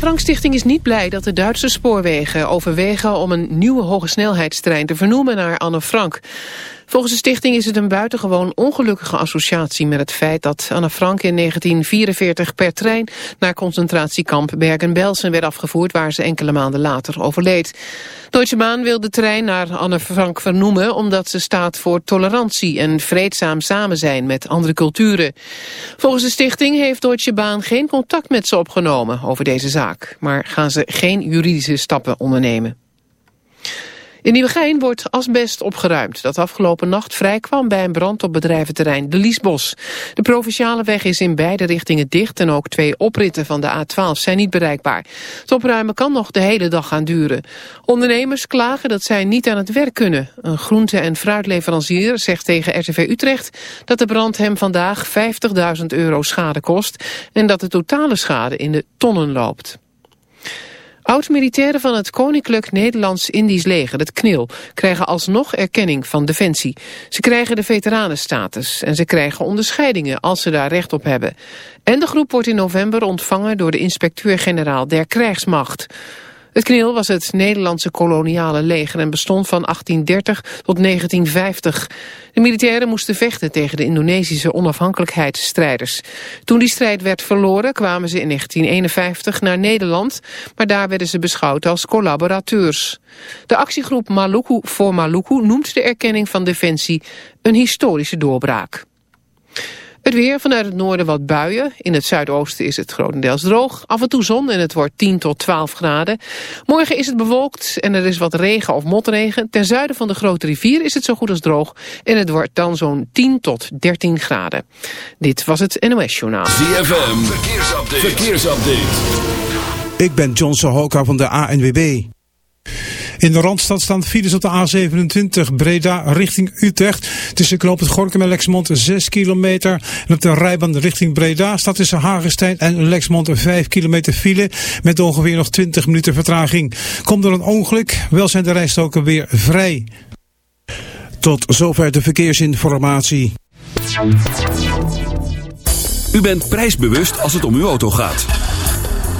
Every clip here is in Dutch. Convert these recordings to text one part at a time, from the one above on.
Rangstichting is niet blij dat de Duitse spoorwegen overwegen... om een nieuwe hogesnelheidstrein te vernoemen naar Anne Frank. Volgens de stichting is het een buitengewoon ongelukkige associatie met het feit dat Anne Frank in 1944 per trein naar concentratiekamp Bergen-Belsen werd afgevoerd waar ze enkele maanden later overleed. Deutsche Bahn wil de trein naar Anne Frank vernoemen omdat ze staat voor tolerantie en vreedzaam samen zijn met andere culturen. Volgens de stichting heeft Deutsche Bahn geen contact met ze opgenomen over deze zaak, maar gaan ze geen juridische stappen ondernemen. In Nieuwegein wordt asbest opgeruimd dat afgelopen nacht vrijkwam bij een brand op bedrijventerrein De Liesbos. De provinciale weg is in beide richtingen dicht en ook twee opritten van de A12 zijn niet bereikbaar. Het opruimen kan nog de hele dag gaan duren. Ondernemers klagen dat zij niet aan het werk kunnen. Een groente- en fruitleverancier zegt tegen RTV Utrecht dat de brand hem vandaag 50.000 euro schade kost en dat de totale schade in de tonnen loopt. Oud-militairen van het Koninklijk Nederlands-Indisch leger, het KNIL, krijgen alsnog erkenning van Defensie. Ze krijgen de veteranenstatus en ze krijgen onderscheidingen als ze daar recht op hebben. En de groep wordt in november ontvangen door de inspecteur-generaal der krijgsmacht. Het KNIL was het Nederlandse koloniale leger en bestond van 1830 tot 1950. De militairen moesten vechten tegen de Indonesische onafhankelijkheidsstrijders. Toen die strijd werd verloren kwamen ze in 1951 naar Nederland, maar daar werden ze beschouwd als collaborateurs. De actiegroep Maluku voor Maluku noemt de erkenning van Defensie een historische doorbraak. Het weer vanuit het noorden wat buien. In het zuidoosten is het grotendeels droog. Af en toe zon en het wordt 10 tot 12 graden. Morgen is het bewolkt en er is wat regen of motregen. Ten zuiden van de grote rivier is het zo goed als droog. En het wordt dan zo'n 10 tot 13 graden. Dit was het NOS Journaal. ZFM, verkeersupdate. verkeersupdate. Ik ben John Sohoka van de ANWB. In de Randstad staan files op de A27 Breda richting Utrecht. Tussen knoop het Gorkum en Lexmond 6 kilometer. En op de rijbaan richting Breda staat tussen Hagenstein en Lexmond 5 kilometer file. Met ongeveer nog 20 minuten vertraging. Komt er een ongeluk, wel zijn de rijstoken weer vrij. Tot zover de verkeersinformatie. U bent prijsbewust als het om uw auto gaat.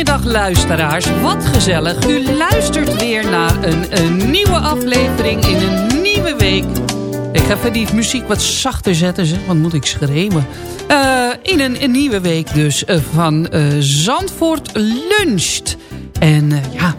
Goedemiddag luisteraars. Wat gezellig. U luistert weer naar een, een nieuwe aflevering in een nieuwe week. Ik ga even die muziek wat zachter zetten, zeg. Wat moet ik schreeuwen? Eh, in een, een nieuwe week dus eh, van eh, Zandvoort Luncht. En ja,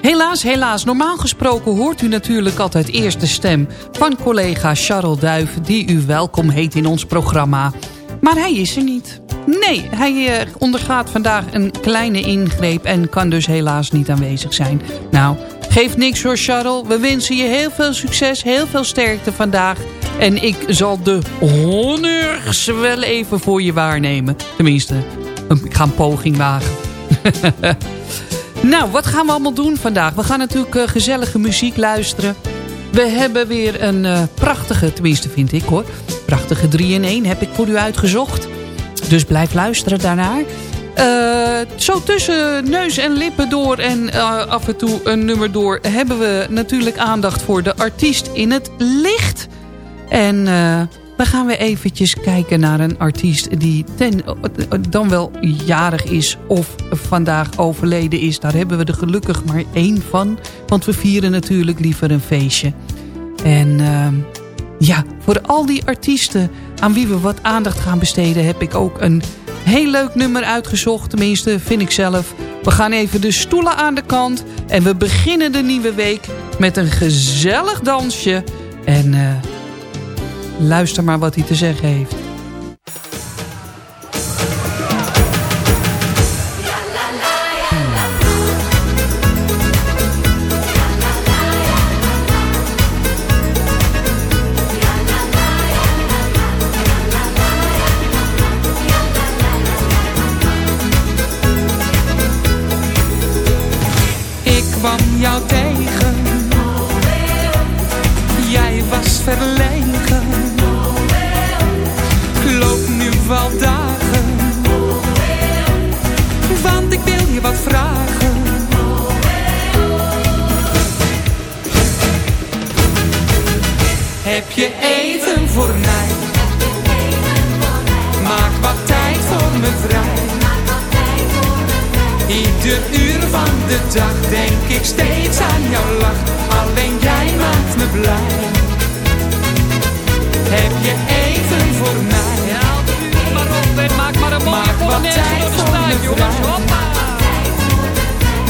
Helaas, helaas. Normaal gesproken hoort u natuurlijk altijd eerst de stem van collega Charles Duif... die u welkom heet in ons programma. Maar hij is er niet. Nee, hij uh, ondergaat vandaag een kleine ingreep... en kan dus helaas niet aanwezig zijn. Nou, geeft niks hoor, Charles. We wensen je heel veel succes, heel veel sterkte vandaag... En ik zal de honneurs wel even voor je waarnemen. Tenminste, ik ga een poging wagen. nou, wat gaan we allemaal doen vandaag? We gaan natuurlijk uh, gezellige muziek luisteren. We hebben weer een uh, prachtige, tenminste vind ik hoor... prachtige 3-in-1 heb ik voor u uitgezocht. Dus blijf luisteren daarnaar. Uh, zo tussen neus en lippen door en uh, af en toe een nummer door... hebben we natuurlijk aandacht voor de artiest in het licht... En uh, dan gaan we eventjes kijken naar een artiest die ten, dan wel jarig is of vandaag overleden is. Daar hebben we er gelukkig maar één van. Want we vieren natuurlijk liever een feestje. En ja, voor al die artiesten aan wie we wat aandacht gaan besteden... heb ik ook een heel leuk nummer uitgezocht. Tenminste, vind ik zelf. We gaan even de stoelen aan de kant. En we beginnen de nieuwe week met een gezellig dansje. En... Uh, Luister maar wat hij te zeggen heeft.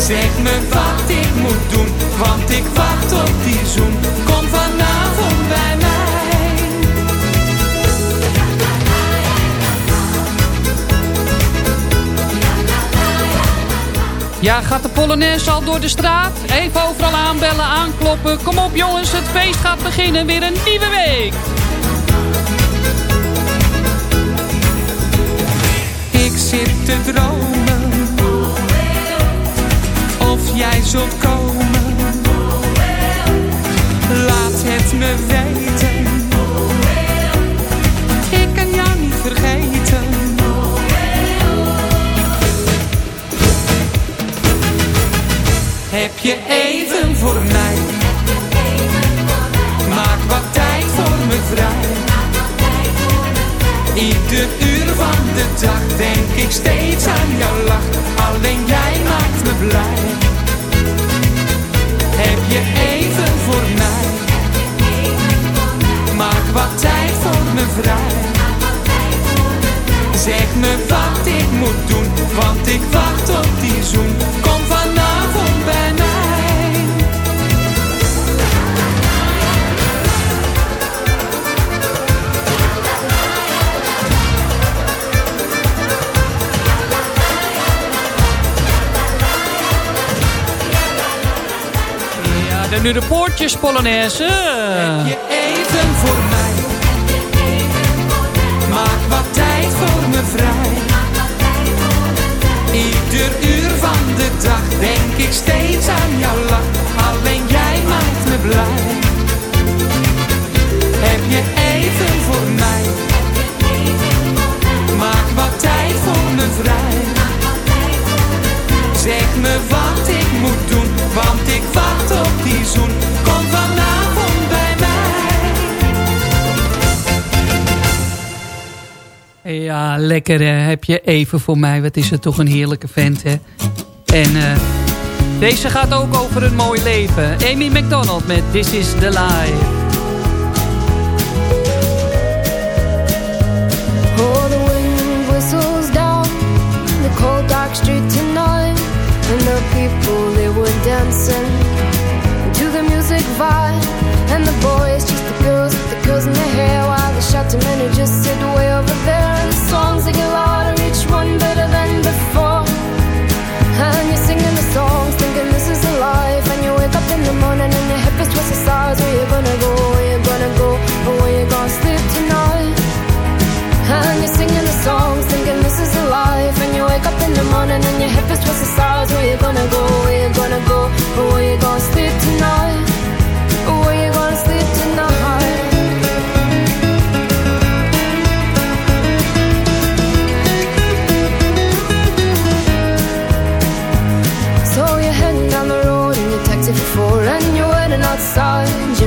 Zeg me wat ik moet doen, want ik wacht op die zoen. Kom vanavond bij mij. Ja, gaat de Polonaise al door de straat? Even overal aanbellen, aankloppen. Kom op jongens, het feest gaat beginnen. Weer een nieuwe week. Ik zit te dromen jij zult komen. Laat het me weten. Ik kan jou niet vergeten. Heb je even voor mij? Maak wat tijd voor me vrij. Ieder uur van de dag denk ik steeds aan jouw lach. Alleen jij maakt me blij. Maak wat tijd voor me vrij. Zeg me wat ik moet doen, want ik wacht op die zoen. Kom vanavond bij dan nu de poortjes Polonaise. Heb je even voor mij? Maak wat tijd voor me vrij. Ieder uur van de dag denk ik steeds aan jouw lach. Alleen jij maakt me blij. Heb je even lekker hè. Heb je even voor mij. Wat is het toch een heerlijke vent hè. En eh, deze gaat ook over een mooi leven. Amy McDonald met This is the Life. The wind whistles down the cold dark street tonight. And the people, they were dancing to the music vibe. And the boys, just the girls with the curls in their hair. While the shouting men who just sit way over there. Than before. And singing the songs, thinking this is a life. And you wake up in the morning and your hip is twisted. Where you gonna go? Where you gonna go? Where you gonna sleep tonight? And you're singing the songs, thinking this is life. And you wake up in the morning and. Where you gonna go? Where you gonna go? Where you gonna sleep tonight?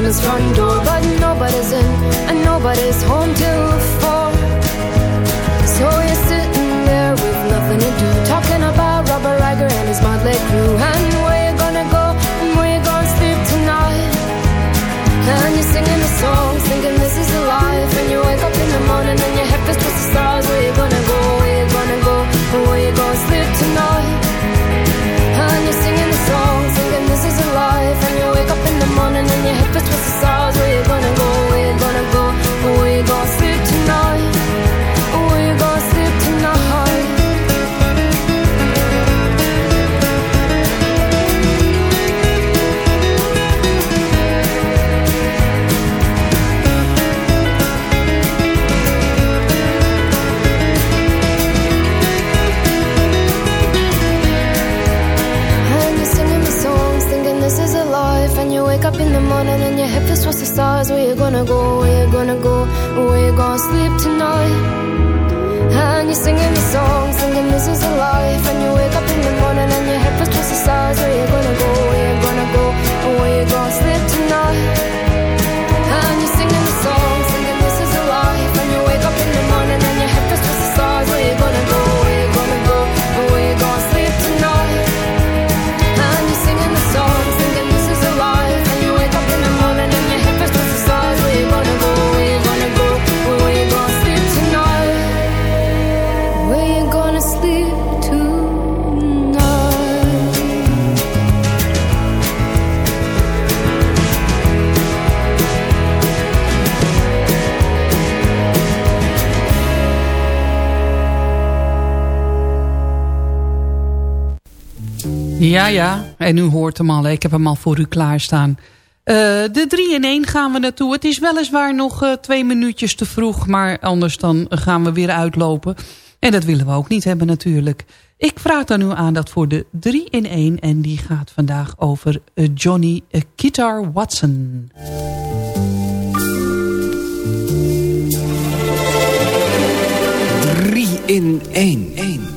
Jim's front door But nobody's in and nobody's home till four. So you're sitting there with nothing to do Talking about Robert Riger and his motley crew. And where you gonna go and where you gonna sleep tonight? And you're singing the songs Thinking this is a life And you wake up Ja. En u hoort hem al. Ik heb hem al voor u klaarstaan. Eh, de 3 in 1 gaan we naartoe. Het is weliswaar nog eh, twee minuutjes te vroeg. Maar anders dan gaan we weer uitlopen. En dat willen we ook niet hebben natuurlijk. Ik vraag dan uw aandacht voor de 3 in 1. En die gaat vandaag over eh, Johnny Guitar Watson. Drie in één.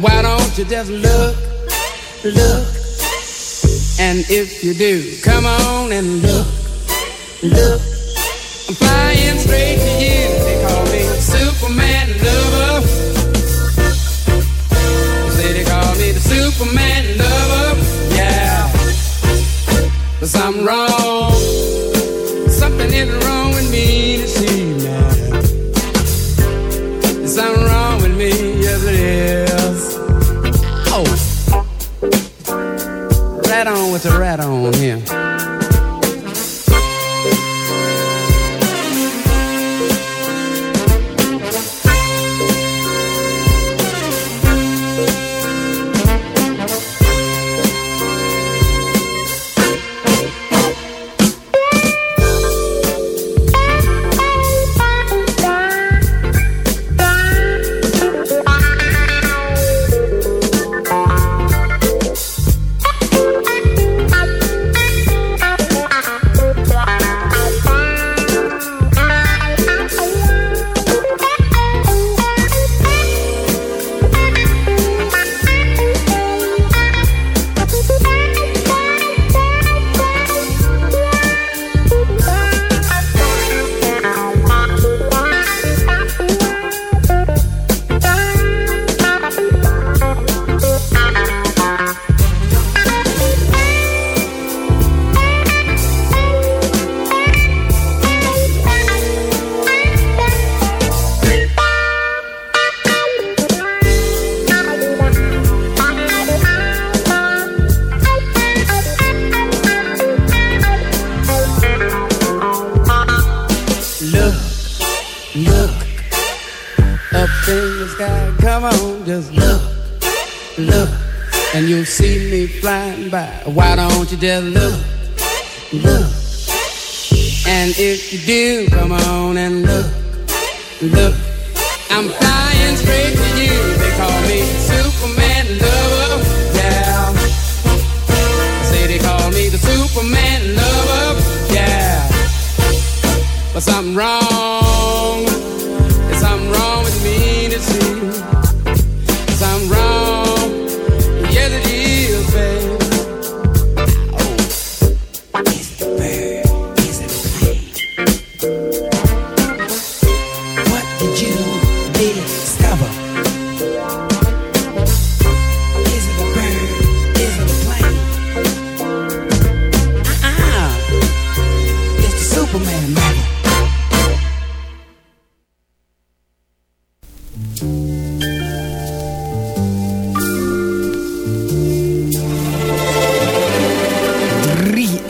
Why don't you just look, look? And if you do, come on and look, look. you look, look. And if you do.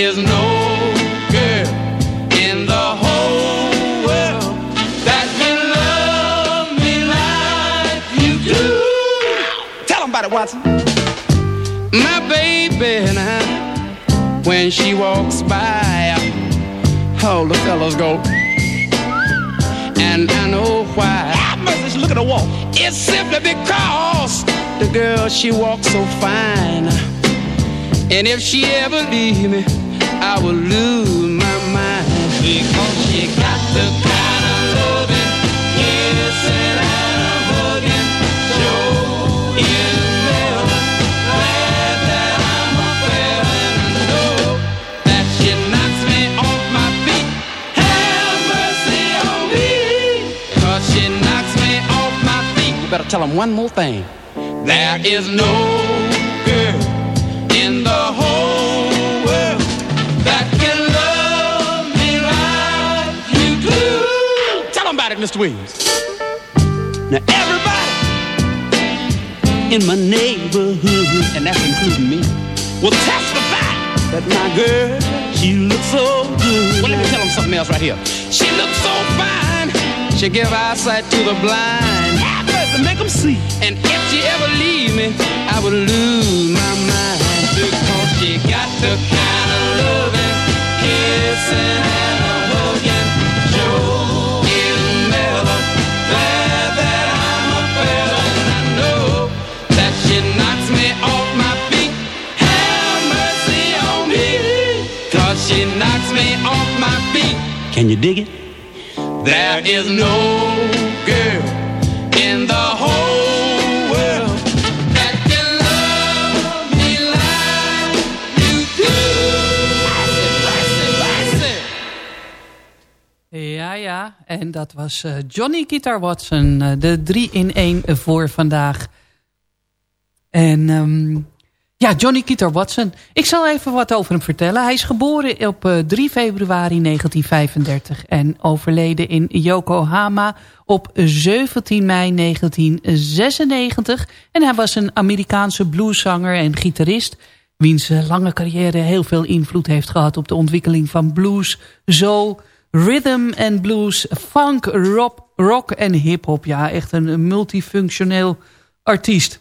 is no girl in the whole world that can love me like you do. Tell them about it, Watson. My baby and I, when she walks by, all the fellas go. And I know why. I must just look at her walk. It's simply because the girl, she walks so fine. And if she ever leave me, Will lose my mind. Because she got the kind of loving, kissing and a hugging. Is never glad that I'm a feeling. I know that she knocks me off my feet. Have mercy on me. Cause she knocks me off my feet. You better tell them one more thing. There is no girl in the whole Mr. Williams. Now everybody in my neighborhood, and that's including me, will testify that my girl, she looks so good. Well, let me tell them something else right here. She looks so fine. She give eyesight to the blind. Have mercy, make them see. And if she ever leave me, I would lose my mind. Because she got the kind of loving, kissing Can you dig it? There is no girl in the whole world that can love me like you do. Ja, ja. En dat was eh, Johnny Guitar Watson. eh, de 3 in 1 voor vandaag. En ehm, ja, Johnny Guitar Watson. Ik zal even wat over hem vertellen. Hij is geboren op eh, 3 februari 1935. En overleden in Yokohama op 17 mei 1996. En hij was een Amerikaanse blueszanger en gitarist wiens eh, lange carrière heel veel invloed heeft gehad op de ontwikkeling van blues, soul, rhythm en blues, funk, rock, en hip-hop. Ja, echt een multifunctioneel artiest.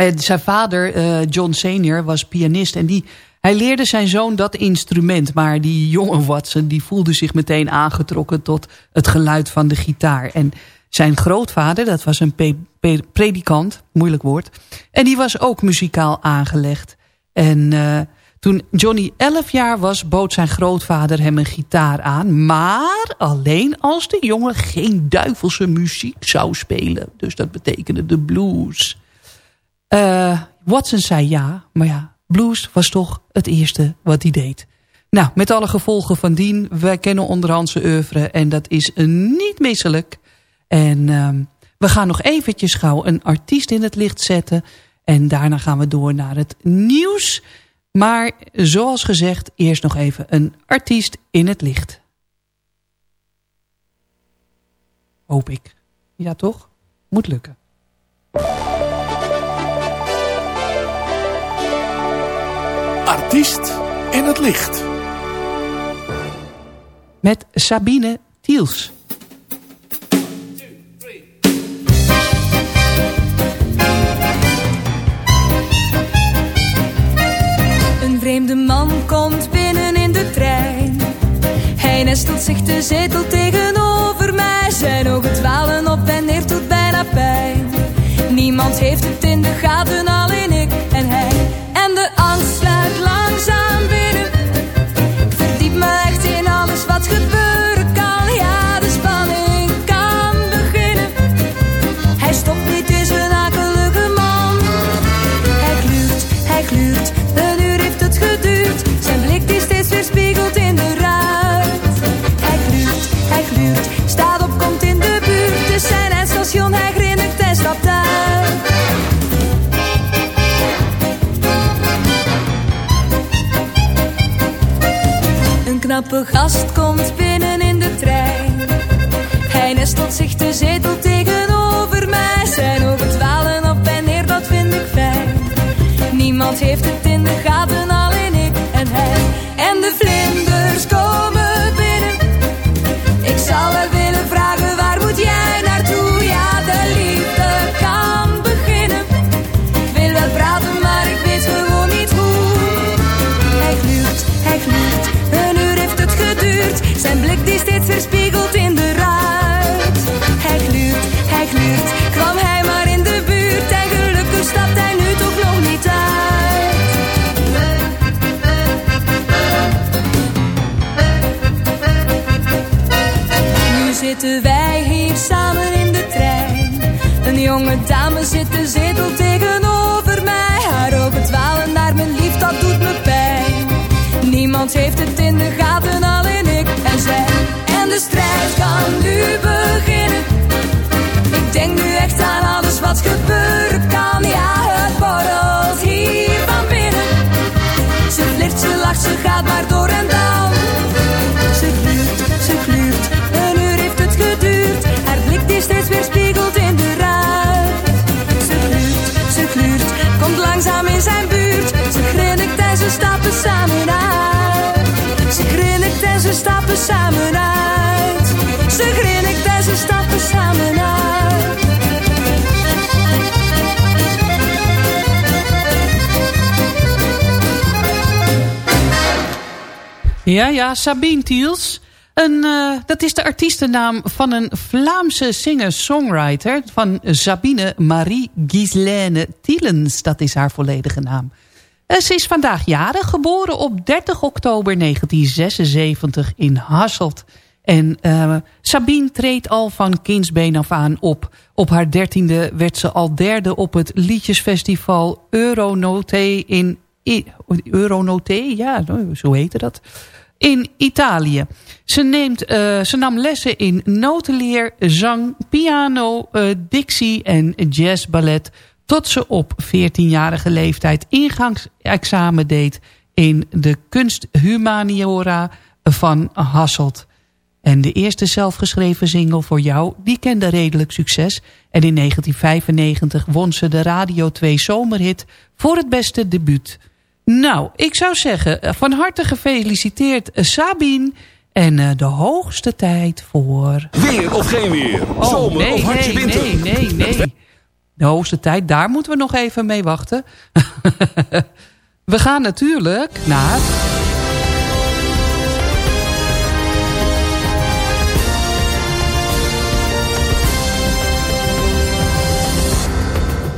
En zijn vader, eh, John Senior, was pianist en die, hij leerde zijn zoon dat instrument. Maar die jonge Watson die voelde zich meteen aangetrokken tot het geluid van de gitaar. En zijn grootvader, dat was een predikant, moeilijk woord. En die was ook muzikaal aangelegd. En uh, toen Johnny 11 jaar was, bood zijn grootvader hem een gitaar aan. Maar alleen als de jongen geen duivelse muziek zou spelen. Dus dat betekende de blues. Uh, Watson zei ja, maar ja, blues was toch het eerste wat hij deed. Nou, met alle gevolgen van dien, wij kennen onderhand zijn oeuvre en dat is niet misselijk. En uh, we gaan nog eventjes gauw een artiest in het licht zetten. En daarna gaan we door naar het nieuws. Maar zoals gezegd, eerst nog even een artiest in het licht. Hoop ik. Ja toch? Moet lukken. Artiest in het licht. Met Sabine Tiels. Een vreemde man komt binnen in de trein. Hij nestelt zich de zetel tegenover mij. Zijn ogen dwalen op en neer tot bijna pijn. Niemand heeft het in de gaten, alleen Gast komt jonge dame zit de zetel tegenover mij. Haar ogen dwalen naar mijn lief, dat doet me pijn. Niemand heeft het in de gaten, alleen ik en zij. En de strijd kan nu beginnen. Ik denk nu echt aan alles wat gebeurt kan. Ja, het borrelt hier van binnen. Ze flirt, ze lacht, ze gaat maar door en dan. Samen uit. Ze grinnikt en ze stappen samen uit. Ja, ja, Sabine Tiels. Een, eh, dat is de artiestennaam van een Vlaamse singer-songwriter... van Sabine Marie Gislaine Tielens. Dat is haar volledige naam. Eh, ze is vandaag jarig, geboren op 30 oktober 1976 in Hasselt. En eh, Sabine treedt al van kindsbeen af aan op. Op haar dertiende werd ze al derde op het liedjesfestival Euronote in... Euronote, ja, zo heette dat in Italië. Ze, neemt, eh, ze nam lessen in notenleer, zang, piano, eh, dictie en jazzballet... tot ze op 14-jarige leeftijd ingangsexamen deed... in de kunst humaniora van Hasselt. En de eerste zelfgeschreven single voor jou, die kende redelijk succes. En in 1995 won ze de Radio 2 zomerhit voor het beste debuut... Nou, ik zou zeggen, eh, van harte gefeliciteerd eh, Sabine. En eh, de hoogste tijd voor... Weer of geen weer. Oh, Zomer nee, of hartje nee, winter. nee, nee, nee. De hoogste tijd, daar moeten we nog even mee wachten. we gaan natuurlijk naar...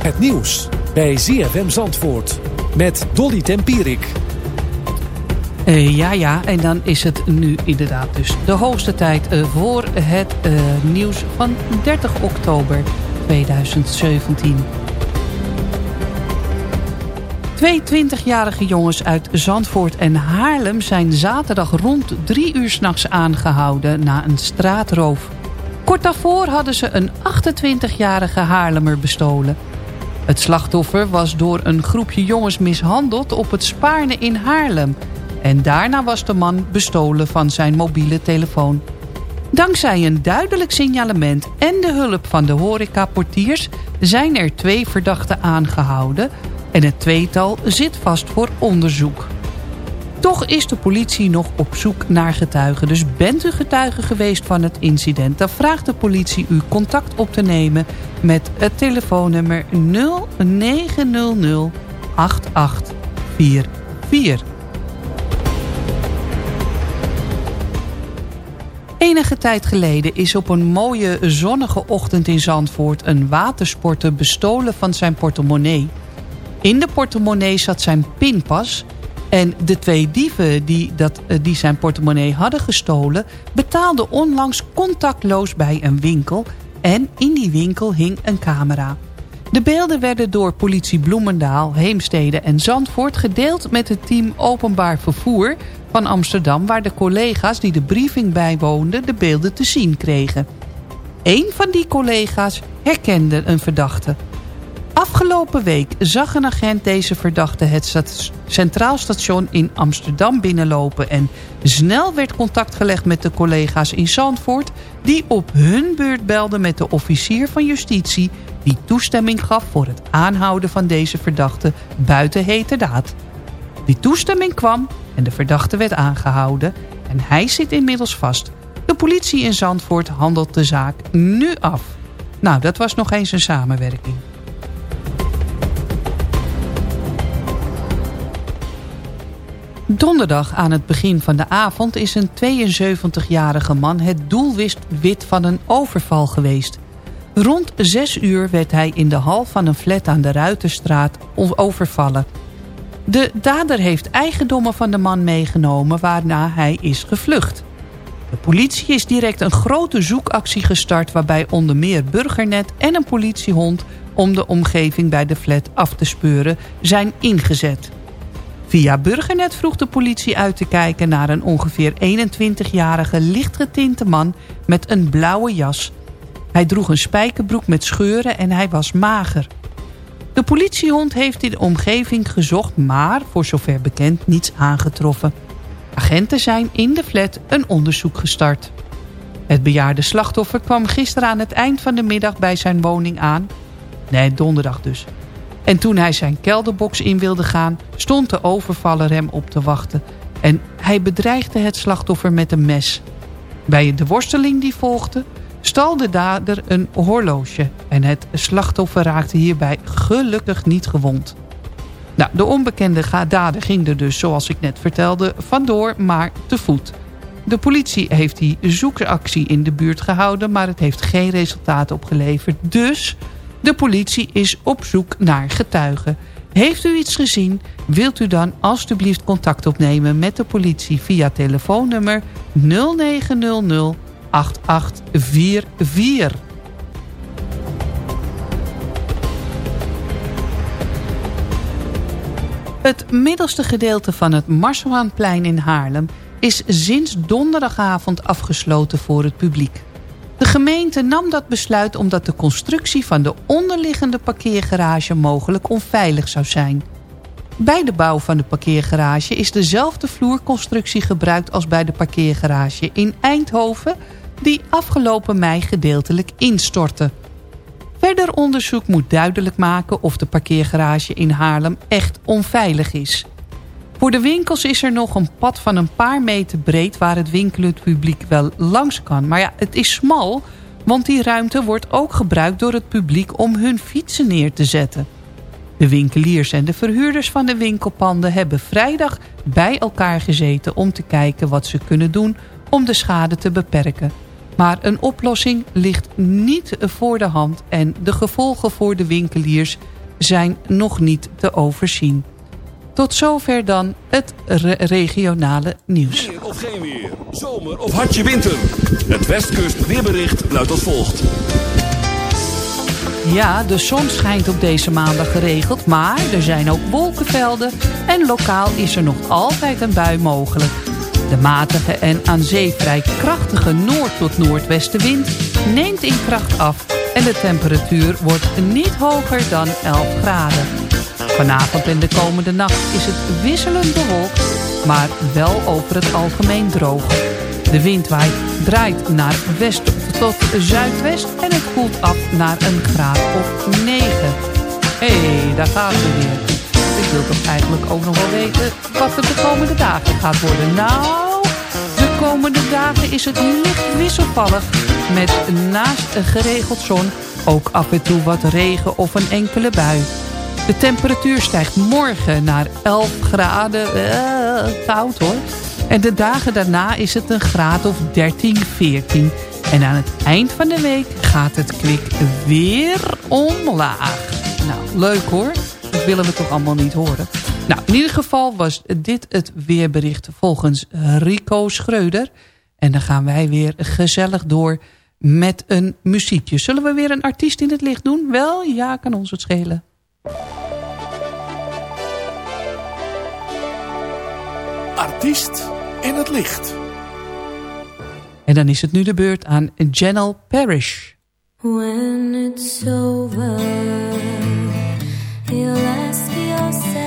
Het nieuws bij ZFM Zandvoort met Dolly Tempierik. Eh, ja, ja, en dan is het nu inderdaad dus de hoogste tijd eh, voor het eh, nieuws van 30 oktober 2017. Twee 20-jarige jongens uit Zandvoort en Haarlem zijn zaterdag rond drie uur s'nachts aangehouden na een straatroof. Kort daarvoor hadden ze een 28-jarige Haarlemmer bestolen. Het slachtoffer was door een groepje jongens mishandeld op het Spaarne in Haarlem. En daarna was de man bestolen van zijn mobiele telefoon. Dankzij een duidelijk signalement en de hulp van de horecaportiers... zijn er twee verdachten aangehouden... en het tweetal zit vast voor onderzoek. Toch is de politie nog op zoek naar getuigen. Dus bent u getuige geweest van het incident... dan vraagt de politie u contact op te nemen met het telefoonnummer 0900 8844. Enige tijd geleden is op een mooie zonnige ochtend in Zandvoort... een watersporter bestolen van zijn portemonnee. In de portemonnee zat zijn pinpas... en de twee dieven die, dat, eh, die zijn portemonnee hadden gestolen... betaalden onlangs contactloos bij een winkel... en in die winkel hing een camera. De beelden werden door politie Bloemendaal, Heemstede en Zandvoort... gedeeld met het team Openbaar Vervoer van Amsterdam... waar de collega's die de briefing bijwoonden de beelden te zien kregen. Eén van die collega's herkende een verdachte. Afgelopen week zag een agent deze verdachte het Centraal Station in Amsterdam binnenlopen... en snel werd contact gelegd met de collega's in Zandvoort... die op hun beurt belden met de officier van justitie... die toestemming gaf voor het aanhouden van deze verdachte buiten heterdaad. Die toestemming kwam en de verdachte werd aangehouden... en hij zit inmiddels vast. De politie in Zandvoort handelt de zaak nu af. Nou, dat was nog eens een samenwerking. Donderdag aan het begin van de avond is een 72-jarige man het doelwit van een overval geweest. Rond 6 uur werd hij in de hal van een flat aan de Ruiterstraat overvallen. De dader heeft eigendommen van de man meegenomen waarna hij is gevlucht. De politie is direct een grote zoekactie gestart... waarbij onder meer Burgernet en een politiehond... om de omgeving bij de flat af te speuren zijn ingezet. Via Burgernet vroeg de politie uit te kijken naar een ongeveer 21-jarige lichtgetinte man met een blauwe jas. Hij droeg een spijkerbroek met scheuren en hij was mager. De politiehond heeft in de omgeving gezocht, maar voor zover bekend niets aangetroffen. Agenten zijn in de flat een onderzoek gestart. Het bejaarde slachtoffer kwam gisteren aan het eind van de middag bij zijn woning aan. Nee, donderdag dus. En toen hij zijn kelderbox in wilde gaan, stond de overvaller hem op te wachten. En hij bedreigde het slachtoffer met een mes. Bij de worsteling die volgde, stal de dader een horloge. En het slachtoffer raakte hierbij gelukkig niet gewond. Nou, de onbekende dader ging er dus, zoals ik net vertelde, vandoor, maar te voet. De politie heeft die zoekactie in de buurt gehouden... maar het heeft geen resultaat opgeleverd. Dus de politie is op zoek naar getuigen. Heeft u iets gezien? Wilt u dan alstublieft contact opnemen met de politie... via telefoonnummer 0900 8844. Het middelste gedeelte van het Marswaanplein in Haarlem is sinds donderdagavond afgesloten voor het publiek. De gemeente nam dat besluit omdat de constructie van de onderliggende parkeergarage mogelijk onveilig zou zijn. Bij de bouw van de parkeergarage is dezelfde vloerconstructie gebruikt als bij de parkeergarage in Eindhoven die afgelopen mei gedeeltelijk instortte. Verder onderzoek moet duidelijk maken of de parkeergarage in Haarlem echt onveilig is. Voor de winkels is er nog een pad van een paar meter breed... waar het winkelend publiek wel langs kan. Maar ja, het is smal, want die ruimte wordt ook gebruikt door het publiek... om hun fietsen neer te zetten. De winkeliers en de verhuurders van de winkelpanden... hebben vrijdag bij elkaar gezeten om te kijken wat ze kunnen doen... om de schade te beperken. Maar een oplossing ligt niet voor de hand... en de gevolgen voor de winkeliers zijn nog niet te overzien. Tot zover dan het re regionale nieuws. Weer of geen weer, zomer of hartje winter. Het Westkust weerbericht luidt als volgt. Ja, de zon schijnt op deze maandag geregeld, maar er zijn ook wolkenvelden en lokaal is er nog altijd een bui mogelijk. De matige en aan zee vrij krachtige noord- tot noordwestenwind neemt in kracht af en de temperatuur wordt niet hoger dan 11 graden. Vanavond en de komende nacht is het wisselend bewolkt, maar wel over het algemeen droog. De wind draait naar west tot zuidwest en het koelt af naar een graad of 9. Hé, daar gaat ze weer. Ik wil toch eigenlijk ook nog wel weten wat er de komende dagen gaat worden. Nou, komende dagen is het licht wisselvallig. Met naast geregeld zon ook af en toe wat regen of een enkele bui. De temperatuur stijgt morgen naar 11 graden. Uh, koud hoor. En de dagen daarna is het een graad of 13, 14. En aan het eind van de week gaat het kwik weer omlaag. Nou, leuk hoor. Dat willen we toch allemaal niet horen. Nou, in ieder geval was dit het weerbericht volgens Rico Schreuder. En dan gaan wij weer gezellig door met een muziekje. Zullen we weer een artiest in het licht doen? Wel, ja, kan ons het schelen. Artiest in het licht. En dan is het nu de beurt aan Janelle Parrish. When it's over, you'll ask yourself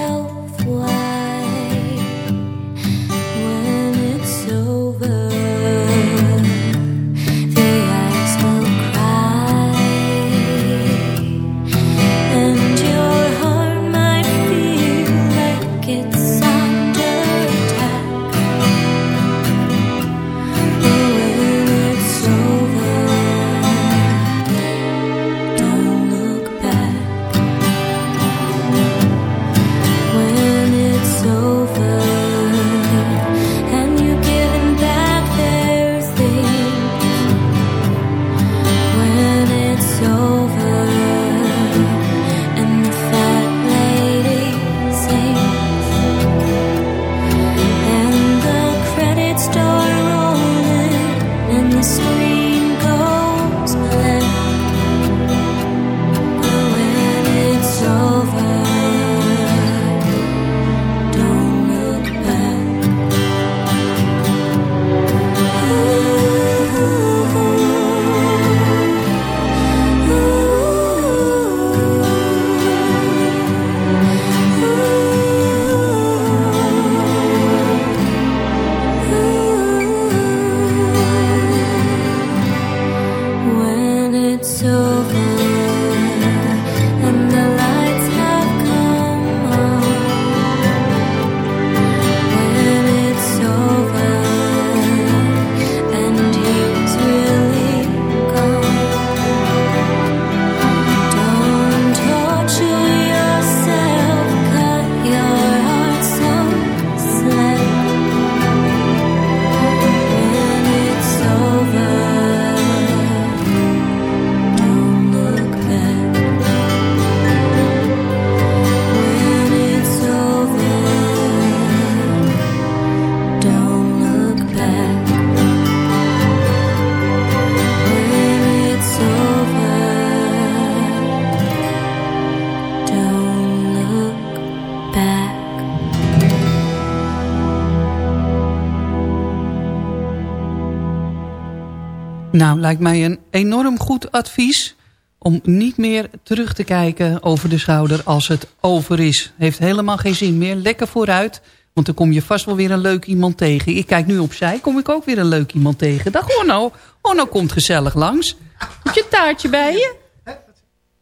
Nou, lijkt mij een enorm goed advies om niet meer terug te kijken over de schouder als het over is. Heeft helemaal geen zin meer. Lekker vooruit, want dan kom je vast wel weer een leuk iemand tegen. Ik kijk nu opzij, kom ik ook weer een leuk iemand tegen. Dag Onno. Onno komt gezellig langs. Heb je een taartje bij je?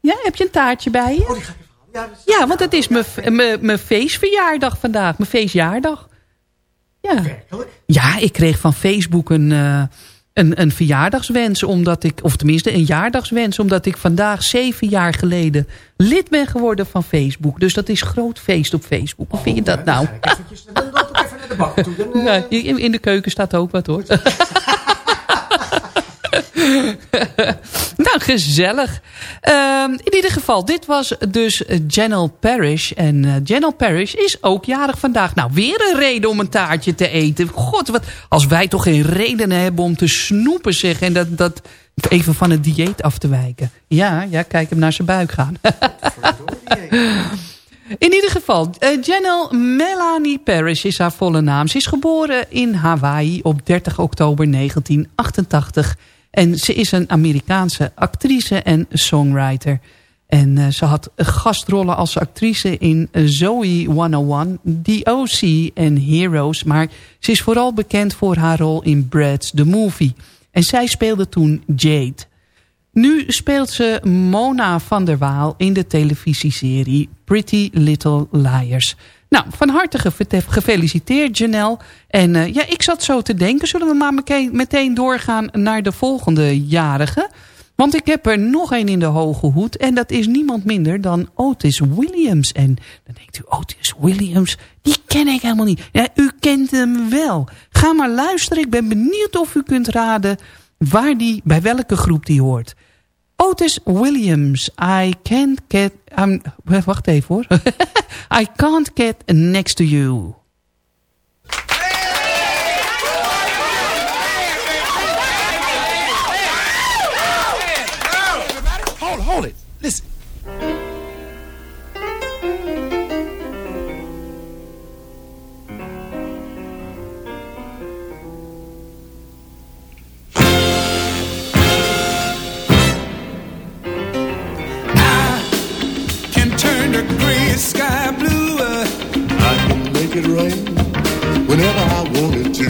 Ja, heb je een taartje bij je? Ja, want het is mijn feestverjaardag vandaag. Mijn feestjaardag. Ja. Ja, ik kreeg van Facebook een, eh, een, een verjaardagswens. Omdat ik, of tenminste een jaardagswens. Omdat ik vandaag zeven jaar geleden lid ben geworden van Facebook. Dus dat is groot feest op Facebook. Hoe vind je dat nou? Dan loop ik even naar de bak toe. Dan, eh, in de keuken staat ook wat hoor. nou, gezellig. Ehm, in ieder geval, dit was dus Janelle Parrish. En eh Janelle Parrish is ook jarig vandaag. Nou, weer een reden om een taartje te eten. God, wat, als wij toch geen redenen hebben om te snoepen, zeg. En dat, dat even van het dieet af te wijken. Ja, ja, kijk hem naar zijn buik gaan. In ieder geval, uh, Melanie Parrish is haar volle naam. Ze is geboren in Hawaii op 30 oktober 1988. En ze is een Amerikaanse actrice en songwriter. En uh, ze had gastrollen als actrice in Zoe 101, The OC en Heroes. Maar ze is vooral bekend voor haar rol in Brad's The Movie. En zij speelde toen Jade. Nu speelt ze Mona van der Waal in de televisieserie Pretty Little Liars. Nou, van harte ge gefeliciteerd Janelle. En uh, ja, ik zat zo te denken, zullen we maar meteen doorgaan naar de volgende jarige? Want ik heb er nog een in de hoge hoed en dat is niemand minder dan Otis Williams. En dan denkt u, Otis Williams, die ken ik helemaal niet. Ja, u kent hem wel. Ga maar luisteren, ik ben benieuwd of u kunt raden waar die, bij welke groep die hoort. Otis Williams, I can't get... Um, wacht even hoor. I can't get next to you. Hold, hold it. Listen. The gray sky blue. I can make it rain whenever I wanted to.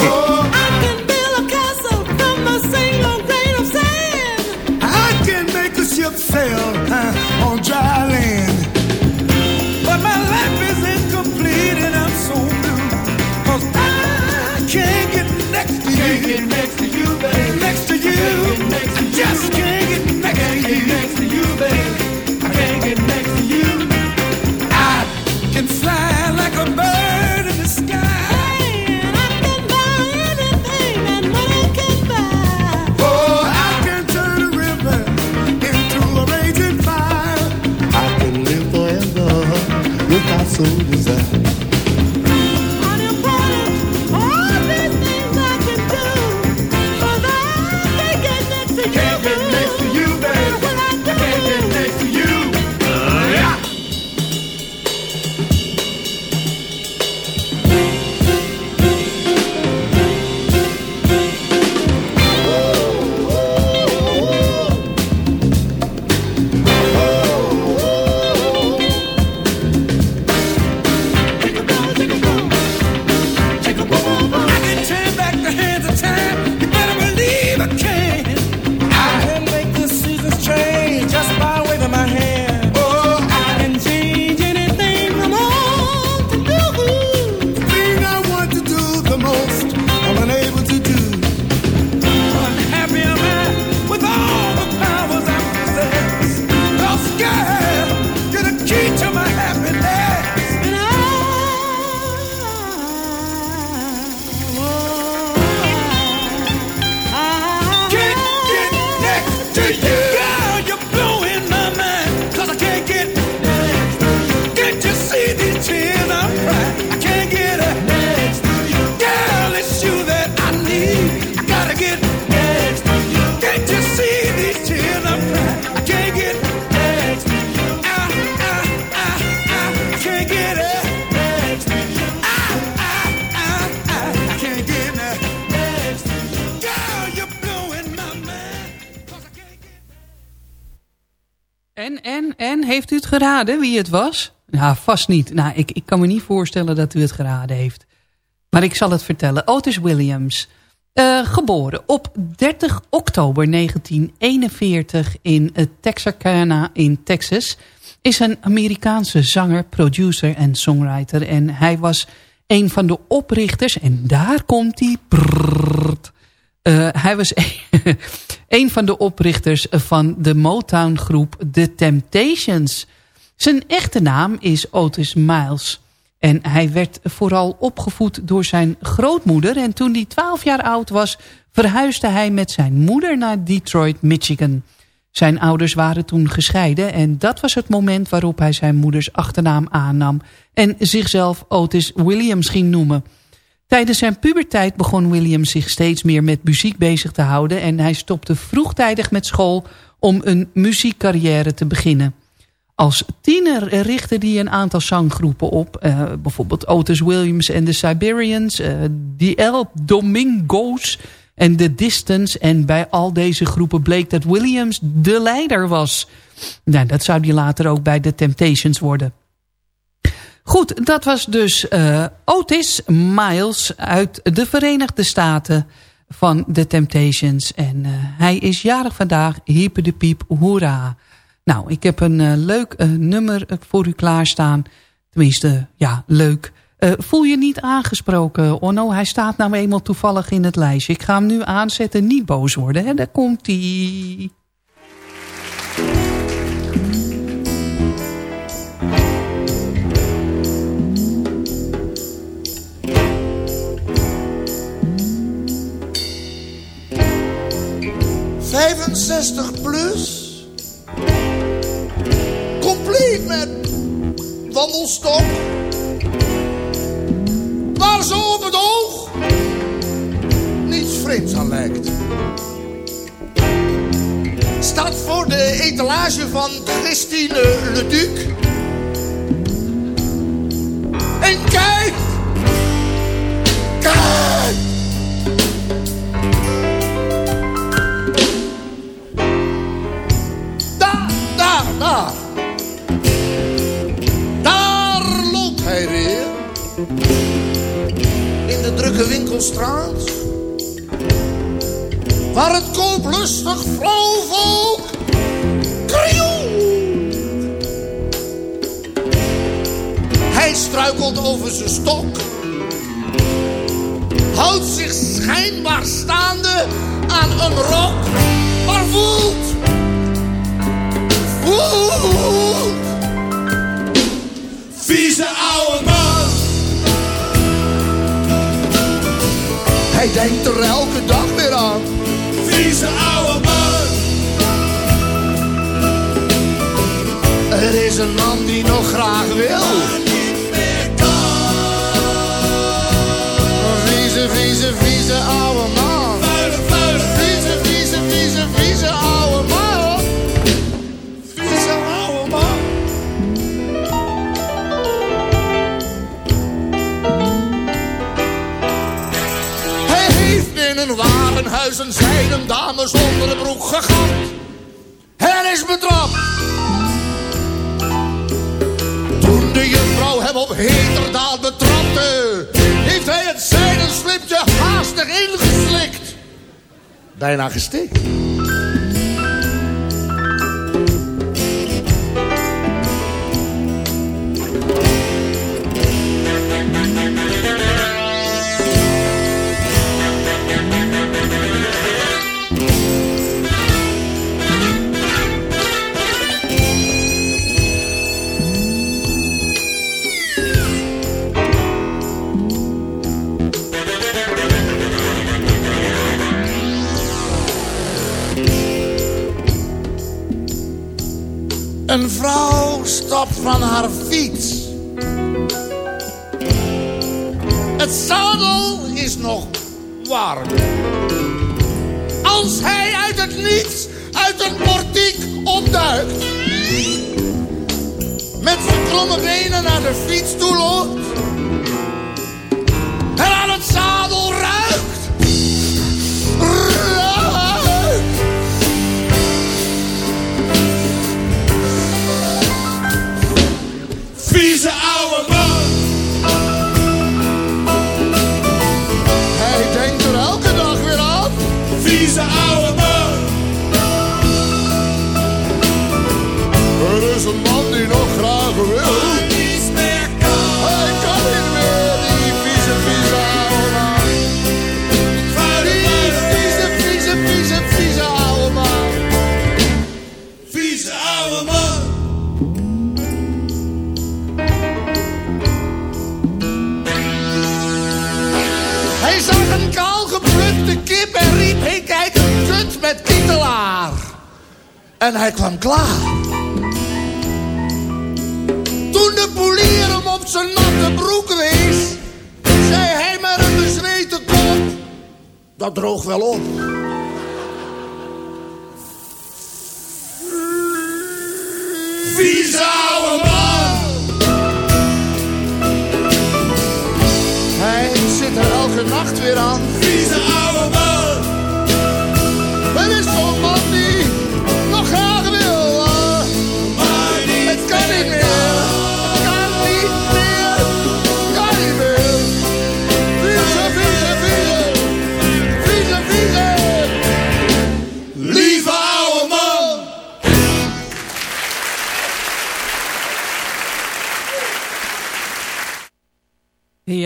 Oh, I can build a castle from a single grain of sand. I can make a ship sail uh, on dry land. But my life is incomplete and I'm so blue. Cause I can't get next to Can't you. get next to you, baby. Next to you. Can't get next to I just can't so desire. Geraden wie het was? Nou, vast niet. Nou, ik, ik kan me niet voorstellen dat u het geraden heeft. Maar ik zal het vertellen. Otis Williams. Uh, geboren op 30 oktober 1941 in Texarkana in Texas... is een Amerikaanse zanger, producer en songwriter. En hij was een van de oprichters... en daar komt hij... Uh, hij was een van de oprichters van de Motown-groep The Temptations. Zijn echte naam is Otis Miles. En hij werd vooral opgevoed door zijn grootmoeder. En toen hij 12 jaar oud was, verhuisde hij met zijn moeder naar Detroit, Michigan. Zijn ouders waren toen gescheiden en dat was het moment waarop hij zijn moeders achternaam aannam en zichzelf Otis Williams ging noemen. Tijdens zijn puberteit begon Williams zich steeds meer met muziek bezig te houden... en hij stopte vroegtijdig met school om een muziekcarrière te beginnen. Als tiener richtte hij een aantal zanggroepen op. Uh, bijvoorbeeld Otis Williams en de Siberians, uh, The El Domingos en The Distance. En bij al deze groepen bleek dat Williams de leider was. Nou, dat zou hij later ook bij The Temptations worden. Goed, dat was dus uh, Otis Miles uit de Verenigde Staten van The Temptations. En hij is jarig vandaag, hyper de piep, hoera. Nou, ik heb een uh, leuk nummer voor u klaarstaan. Tenminste, ja, leuk. voel je niet aangesproken, Onno? Hij staat nou eenmaal toevallig in het lijstje. Ik ga hem nu aanzetten, niet boos worden. Hè? Daar komt hij. 65 plus. Compleet met wandelstok. Waar zo op het oog niets vreemds aan lijkt. Staat voor de etalage van Christine Leduc. En! Kijk! In de drukke winkelstraat. Waar het kooplustig vrouwvolk krioelt. Hij struikelt over zijn stok. Houdt zich schijnbaar staande aan een rok. Maar voelt Vieze Hij denkt er elke dag weer aan. Vieze oude man. Er is een man die nog graag wil. Maar niet meer kan. Vieze, vieze, vieze oude man. Warenhuis een zijden dame zonder de broek gegaan. Hij is betrapt. Toen de juffrouw hem op heterdaad betrapte, heeft hij het zijden slipje haastig ingeslikt. Bijna gestikt. Een vrouw stapt van haar fiets. Het zadel is nog warm. Als hij uit het niets, uit een portiek opduikt. Met kromme benen naar de fiets toe loopt. En aan het zadel ruikt. En hij kwam klaar. Toen de polier hem op zijn natte broek wees, zei hij met een bezweten kop, dat droog wel op. Vieze oude man! Hij zit er elke nacht weer aan.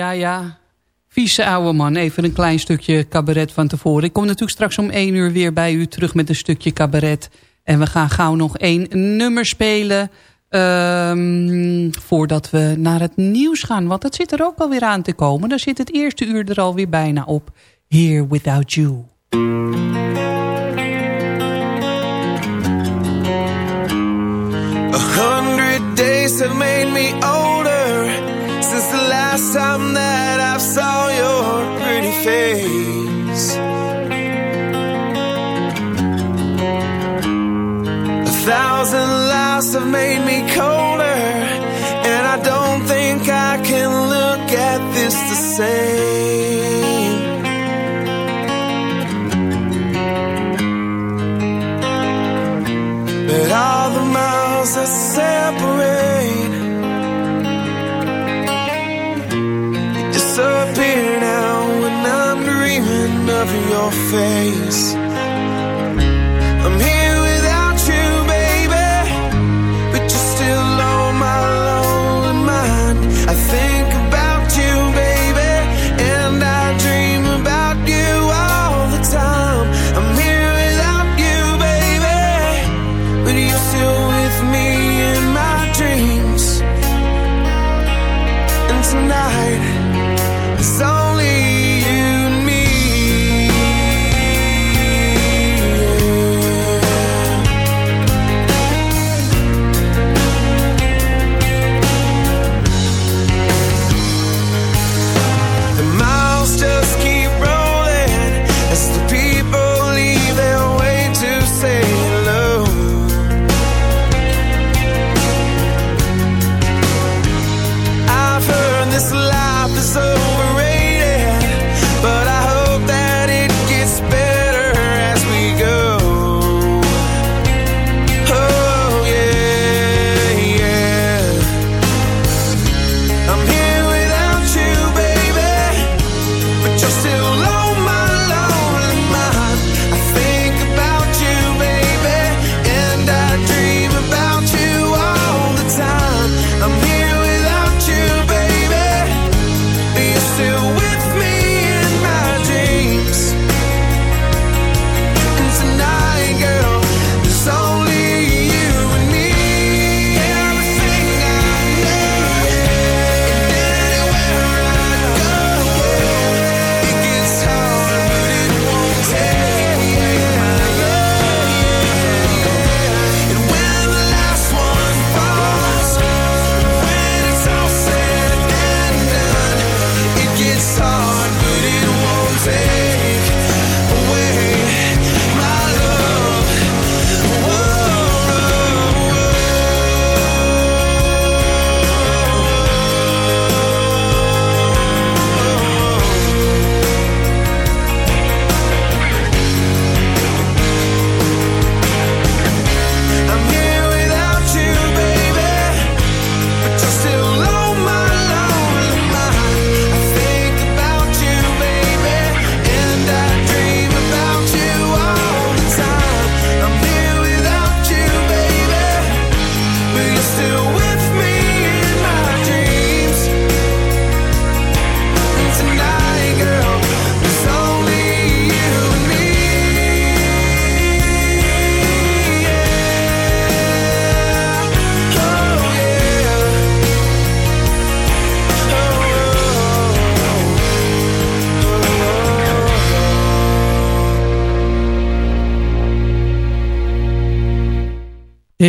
Ja, ja. Vieze oude man. Even een klein stukje cabaret van tevoren. Ik kom natuurlijk straks om één uur weer bij u terug met een stukje cabaret. En we gaan gauw nog één nummer spelen. ehm, voordat we naar het nieuws gaan. Want dat zit er ook alweer aan te komen. Dan zit het eerste uur er alweer bijna op. Here Without You. A hundred days have made me the last time that I saw your pretty face. A thousand lives have made me colder, and I don't think I can look at this the same. But all the miles that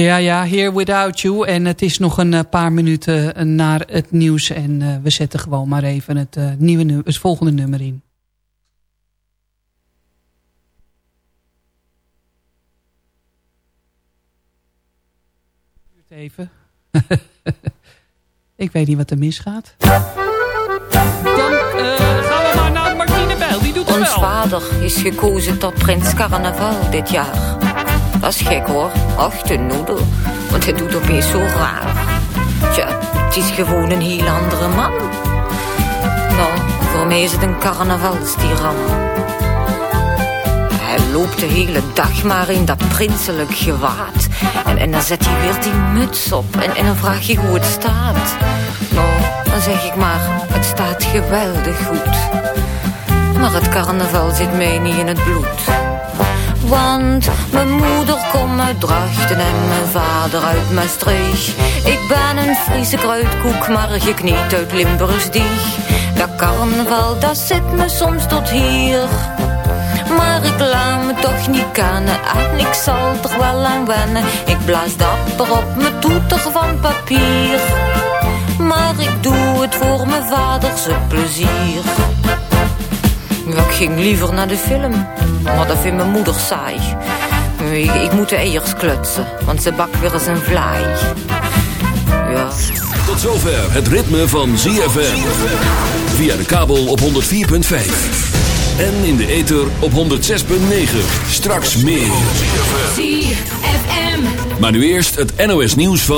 Ja, ja, Here Without You. En het is nog een paar minuten naar het nieuws. En we zetten gewoon maar even het, nieuwe, het volgende nummer in. Even. Ik weet niet wat er misgaat. Dan uh, gaan we maar naar Martine Bijl. Die doet het Ons vader is gekozen tot prins carnaval dit jaar. Dat is gek hoor. Ach, de noedel. Want hij doet opeens zo raar. Tja, het is gewoon een heel andere man. Nou, voor mij is het een carnavalstiran. Hij loopt de hele dag maar in dat prinselijk gewaad. En, dan zet hij weer die muts op. En, en dan vraag je hoe het staat. Nou, dan zeg ik maar, het staat geweldig goed. Maar het carnaval zit mij niet in het bloed. Want mijn moeder komt uit Drachten en mijn vader uit Maastricht. Ik ben een Friese kruidkoek, maar gekniet uit Limburgsdieg. Dat carnaval, dat zit me soms tot hier. Maar ik laat me toch niet kennen en ik zal er wel aan wennen. Ik blaas dapper op mijn toeter van papier. Maar ik doe het voor mijn vaders plezier. Ik ging liever naar de film, maar dat vindt mijn moeder saai. Ik, ik moet de eiers klutsen, want ze bakt weer eens een vlaai. Ja. Tot zover het ritme van ZFM. Via de kabel op 104.5. En in de ether op 106.9. Straks meer. ZFM. Maar nu eerst het NOS nieuws van...